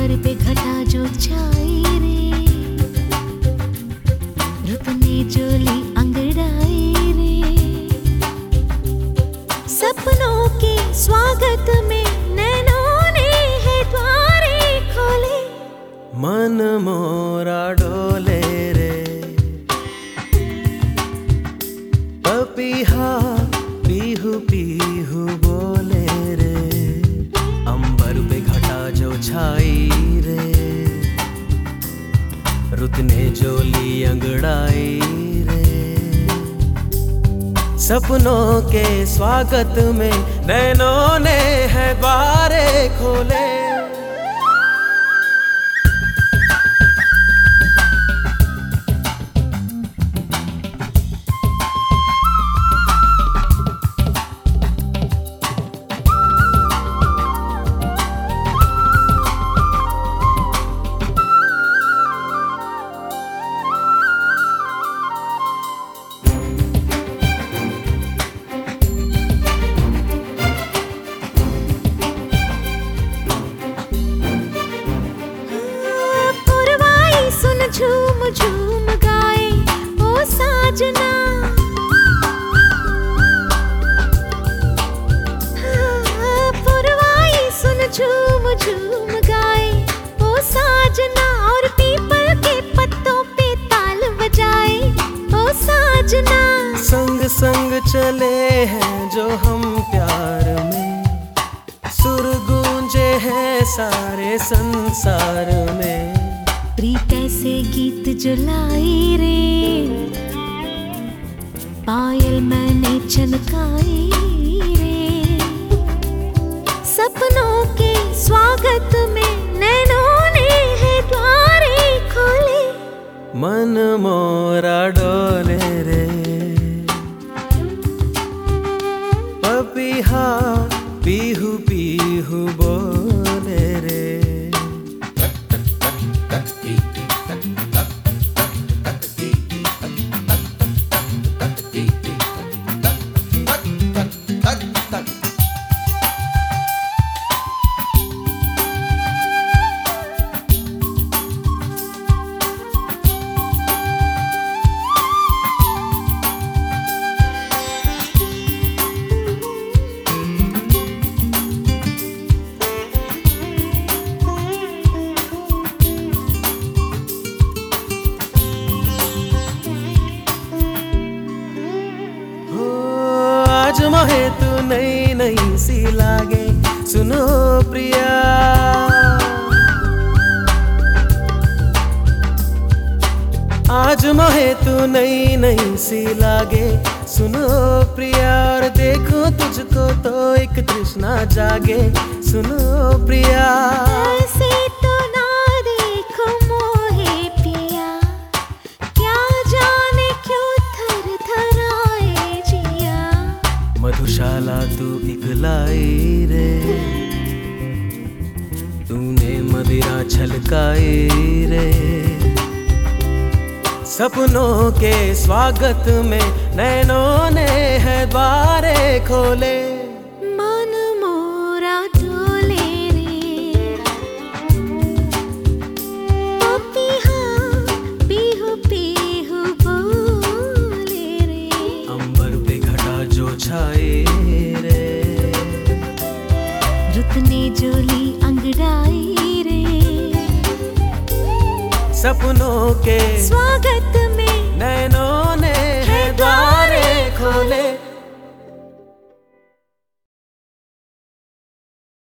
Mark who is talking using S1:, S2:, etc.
S1: अंबर पे घटा जो छाई रे। रुत ने जोली अंगड़ाई रे। सपनों के स्वागत में नैनों ने है द्वारे खोले।
S2: मन मोरा डोले। जोली अंगड़ाई रे। सपनों के स्वागत में नैनों ने है बारे खोले।
S1: झूम झूम गाए ओ साजना। हाँ, पुरवाई सुन झूम झूम गाए ओ साजना। और पीपल के पत्तों पे ताल बजाए ओ साजना।
S2: संग संग चले हैं जो हम प्यार में। सुर गूंजे हैं सारे संसार में।
S1: प्रीत ऐसे गीत जलाए रे? पायल मैंने चनकाई रे। सपनों के स्वागत में नैनों ने है द्वारे खोले।
S2: मन मोरा डोले रे। आज मोहे तू नई नई सी लागे। सुनो प्रिया। आज मोहे तू नई नई सी लागे। सुनो प्रिया, और देखो तुझको तो एक तृष्णा जागे। सुनो प्रिया। मधुशाला तू इकलाई रे। तूने मदिरा छलकाई रे। सपनों के स्वागत में नैनों ने है द्वारे खोले। छाए रे।
S1: रुतनी जोली अंगड़ाई रे।
S2: सपनों के
S1: स्वागत में नैनों ने द्वारे खोले